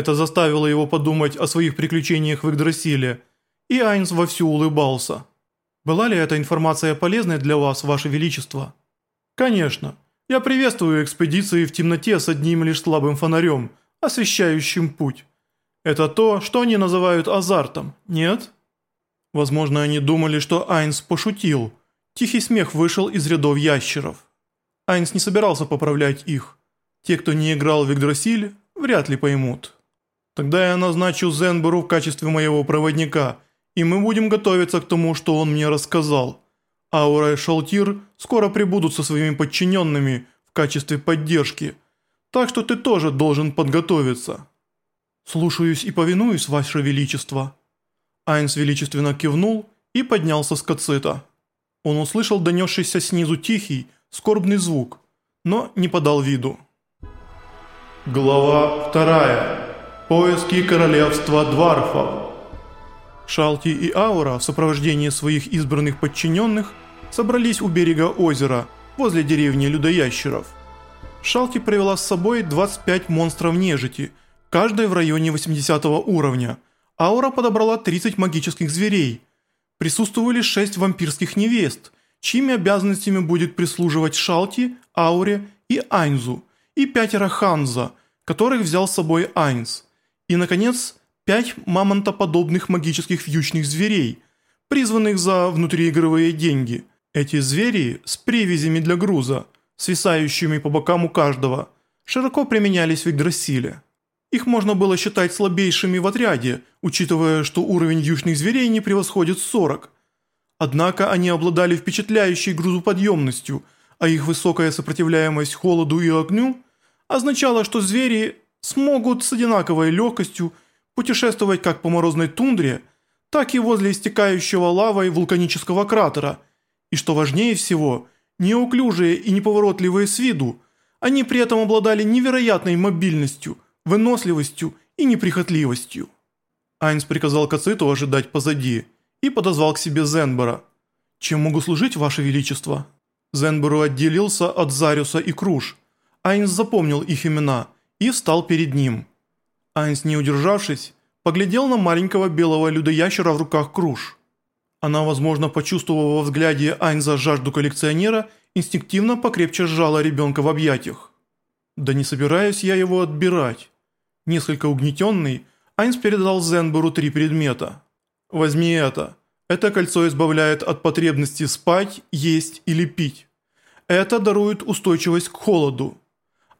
Это заставило его подумать о своих приключениях в Игдрасиле, и Айнс вовсю улыбался. «Была ли эта информация полезной для вас, Ваше Величество?» «Конечно. Я приветствую экспедиции в темноте с одним лишь слабым фонарем, освещающим путь. Это то, что они называют азартом, нет?» Возможно, они думали, что Айнс пошутил. Тихий смех вышел из рядов ящеров. Айнс не собирался поправлять их. Те, кто не играл в Игдрасиль, вряд ли поймут. Тогда я назначу Зенберу в качестве моего проводника, и мы будем готовиться к тому, что он мне рассказал. Аура и Шалтир скоро прибудут со своими подчиненными в качестве поддержки, так что ты тоже должен подготовиться». «Слушаюсь и повинуюсь, Ваше Величество». Айнс величественно кивнул и поднялся с кацита. Он услышал донесшийся снизу тихий, скорбный звук, но не подал виду. Глава вторая. Поиски королевства Дварфов. Шалти и Аура в сопровождении своих избранных подчиненных собрались у берега озера, возле деревни людоящеров. Шалти привела с собой 25 монстров нежити, каждый в районе 80 уровня. Аура подобрала 30 магических зверей. Присутствовали 6 вампирских невест, чьими обязанностями будет прислуживать Шалти, Ауре и Айнзу, и пятеро Ханза, которых взял с собой Айнз. И, наконец, пять мамонтоподобных магических вьючных зверей, призванных за внутриигровые деньги. Эти звери с привязями для груза, свисающими по бокам у каждого, широко применялись в Игдрасиле. Их можно было считать слабейшими в отряде, учитывая, что уровень вьючных зверей не превосходит 40. Однако они обладали впечатляющей грузоподъемностью, а их высокая сопротивляемость холоду и огню означала, что звери смогут с одинаковой легкостью путешествовать как по морозной тундре, так и возле истекающего лавой вулканического кратера, и что важнее всего, неуклюжие и неповоротливые с виду, они при этом обладали невероятной мобильностью, выносливостью и неприхотливостью. Айнс приказал Кациту ожидать позади и подозвал к себе Зенбора. «Чем могу служить, Ваше Величество?» Зенбору отделился от Зариуса и Круш. Айнс запомнил их имена – и встал перед ним. Айнс, не удержавшись, поглядел на маленького белого людоящера в руках круж. Она, возможно, почувствовала во взгляде Айнза жажду коллекционера, инстинктивно покрепче сжала ребенка в объятиях. «Да не собираюсь я его отбирать». Несколько угнетенный, Айнс передал Зенбуру три предмета. «Возьми это. Это кольцо избавляет от потребности спать, есть или пить. Это дарует устойчивость к холоду.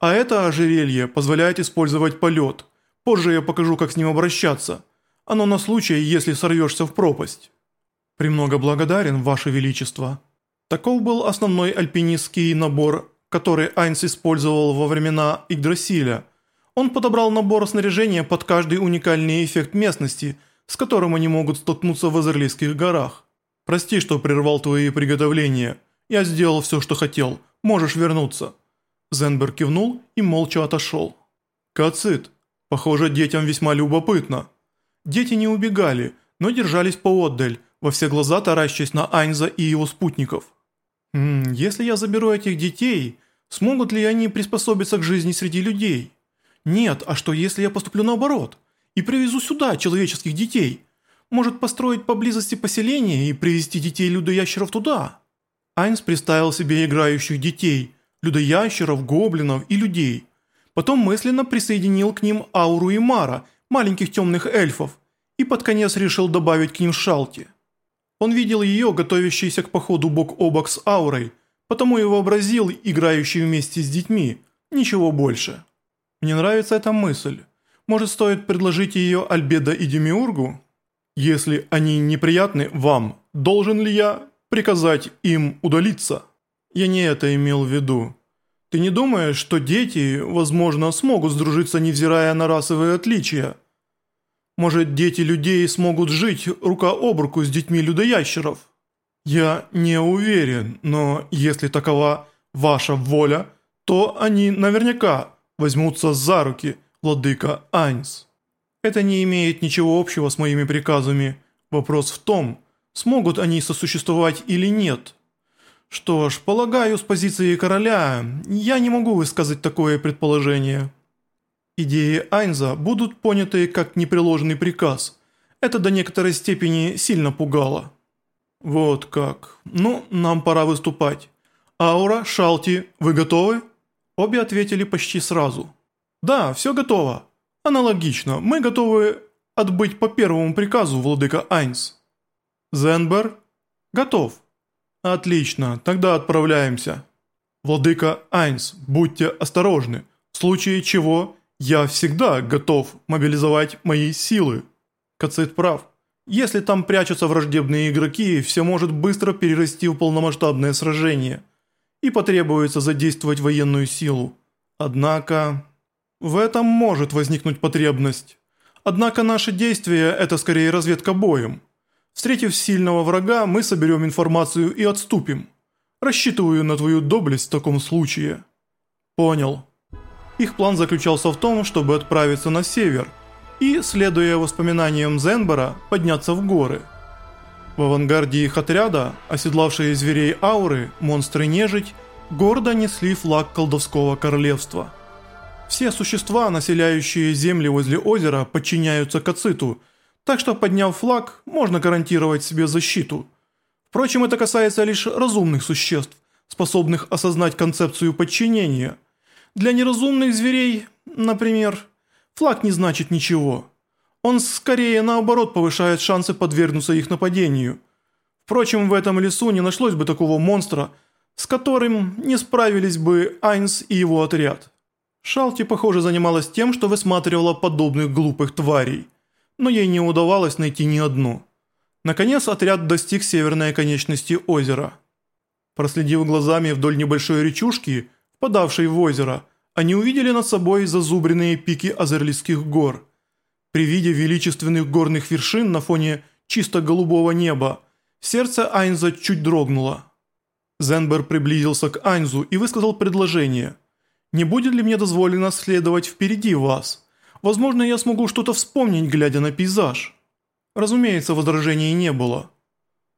А это ожерелье позволяет использовать полет. Позже я покажу, как с ним обращаться. Оно на случай, если сорвешься в пропасть. Премного благодарен, Ваше Величество. Таков был основной альпинистский набор, который Айнс использовал во времена Игдрасиля. Он подобрал набор снаряжения под каждый уникальный эффект местности, с которым они могут столкнуться в Азерлийских горах. Прости, что прервал твои приготовления. Я сделал все, что хотел. Можешь вернуться. Зенберг кивнул и молча отошел. «Кацит, похоже, детям весьма любопытно». Дети не убегали, но держались поотдаль, во все глаза таращась на Айнза и его спутников. «М -м, «Если я заберу этих детей, смогут ли они приспособиться к жизни среди людей? Нет, а что если я поступлю наоборот и привезу сюда человеческих детей? Может построить поблизости поселение и привезти детей людоящеров туда?» Айнс представил себе играющих детей – людоящеров, гоблинов и людей. Потом мысленно присоединил к ним Ауру и Мара, маленьких темных эльфов, и под конец решил добавить к ним Шалти. Он видел ее, готовящейся к походу бок о бок с Аурой, потому и вообразил, играющий вместе с детьми, ничего больше. Мне нравится эта мысль. Может, стоит предложить ее Альбеда и Демиургу? Если они неприятны вам, должен ли я приказать им удалиться?» Я не это имел в виду. Ты не думаешь, что дети, возможно, смогут сдружиться, невзирая на расовые отличия? Может, дети людей смогут жить рука об руку с детьми людоящеров? Я не уверен, но если такова ваша воля, то они наверняка возьмутся за руки, владыка Айнс. Это не имеет ничего общего с моими приказами. Вопрос в том, смогут они сосуществовать или нет. Что ж, полагаю, с позиции короля я не могу высказать такое предположение. Идеи Айнза будут поняты как непреложный приказ. Это до некоторой степени сильно пугало. Вот как. Ну, нам пора выступать. Аура, Шалти, вы готовы? Обе ответили почти сразу. Да, все готово. Аналогично, мы готовы отбыть по первому приказу, владыка Айнс. Зенбер? Готов. Отлично, тогда отправляемся. Владыка Айнс, будьте осторожны. В случае чего я всегда готов мобилизовать мои силы. Кацит прав. Если там прячутся враждебные игроки, все может быстро перерасти в полномасштабное сражение. И потребуется задействовать военную силу. Однако... В этом может возникнуть потребность. Однако наши действия – это скорее разведка боем. Встретив сильного врага, мы соберем информацию и отступим. Рассчитываю на твою доблесть в таком случае. Понял. Их план заключался в том, чтобы отправиться на север и, следуя воспоминаниям Зенбера, подняться в горы. В авангарде их отряда, оседлавшие зверей ауры, монстры-нежить, гордо несли флаг колдовского королевства. Все существа, населяющие земли возле озера, подчиняются Кациту, так что подняв флаг, можно гарантировать себе защиту. Впрочем, это касается лишь разумных существ, способных осознать концепцию подчинения – для неразумных зверей, например, флаг не значит ничего. Он скорее наоборот повышает шансы подвергнуться их нападению. Впрочем, в этом лесу не нашлось бы такого монстра, с которым не справились бы Айнс и его отряд. Шалти, похоже, занималась тем, что высматривала подобных глупых тварей, но ей не удавалось найти ни одну. Наконец, отряд достиг северной конечности озера. Проследив глазами вдоль небольшой речушки, подавшей в озеро, они увидели над собой зазубренные пики Азерлийских гор. При виде величественных горных вершин на фоне чисто голубого неба, сердце Айнза чуть дрогнуло. Зенбер приблизился к Айнзу и высказал предложение. «Не будет ли мне дозволено следовать впереди вас? Возможно, я смогу что-то вспомнить, глядя на пейзаж». Разумеется, возражений не было.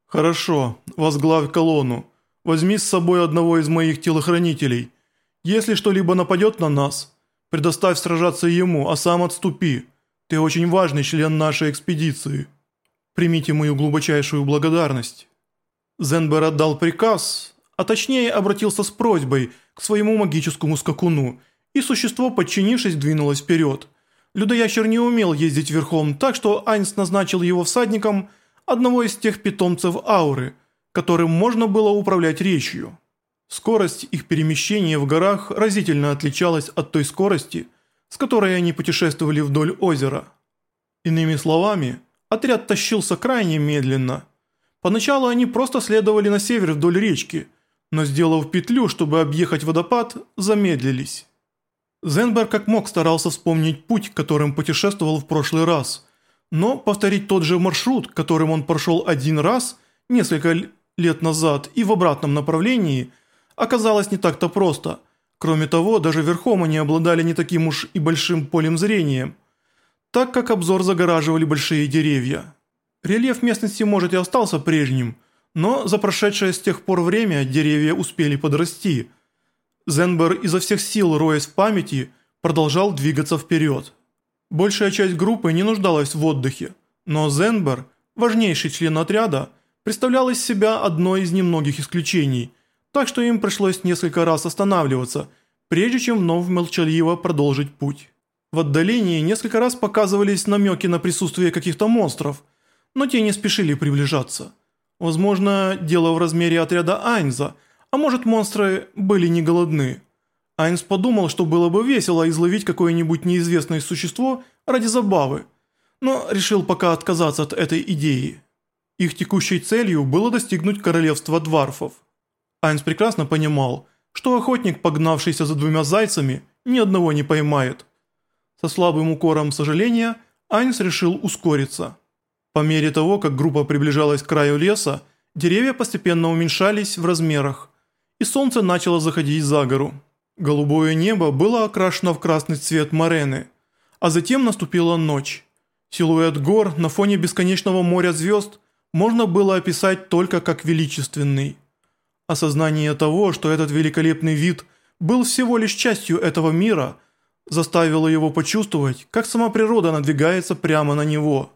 «Хорошо, возглавь колонну. Возьми с собой одного из моих телохранителей – если что-либо нападет на нас, предоставь сражаться ему, а сам отступи. Ты очень важный член нашей экспедиции. Примите мою глубочайшую благодарность». Зенбер отдал приказ, а точнее обратился с просьбой к своему магическому скакуну, и существо, подчинившись, двинулось вперед. Людоящер не умел ездить верхом, так что Айнс назначил его всадником одного из тех питомцев ауры, которым можно было управлять речью. Скорость их перемещения в горах разительно отличалась от той скорости, с которой они путешествовали вдоль озера. Иными словами, отряд тащился крайне медленно. Поначалу они просто следовали на север вдоль речки, но сделав петлю, чтобы объехать водопад, замедлились. Зенбер как мог старался вспомнить путь, которым путешествовал в прошлый раз, но повторить тот же маршрут, которым он прошел один раз несколько лет назад и в обратном направлении – оказалось не так-то просто. Кроме того, даже верхом они обладали не таким уж и большим полем зрения, так как обзор загораживали большие деревья. Рельеф местности может и остался прежним, но за прошедшее с тех пор время деревья успели подрасти. Зенбер изо всех сил, роясь в памяти, продолжал двигаться вперед. Большая часть группы не нуждалась в отдыхе, но Зенбер, важнейший член отряда, представлял из себя одно из немногих исключений – так что им пришлось несколько раз останавливаться, прежде чем вновь молчаливо продолжить путь. В отдалении несколько раз показывались намеки на присутствие каких-то монстров, но те не спешили приближаться. Возможно, дело в размере отряда Айнза, а может монстры были не голодны. Айнс подумал, что было бы весело изловить какое-нибудь неизвестное существо ради забавы, но решил пока отказаться от этой идеи. Их текущей целью было достигнуть королевства дварфов. Айнс прекрасно понимал, что охотник, погнавшийся за двумя зайцами, ни одного не поймает. Со слабым укором сожаления Айнс решил ускориться. По мере того, как группа приближалась к краю леса, деревья постепенно уменьшались в размерах, и солнце начало заходить за гору. Голубое небо было окрашено в красный цвет морены, а затем наступила ночь. Силуэт гор на фоне бесконечного моря звезд можно было описать только как величественный. Осознание того, что этот великолепный вид был всего лишь частью этого мира, заставило его почувствовать, как сама природа надвигается прямо на него.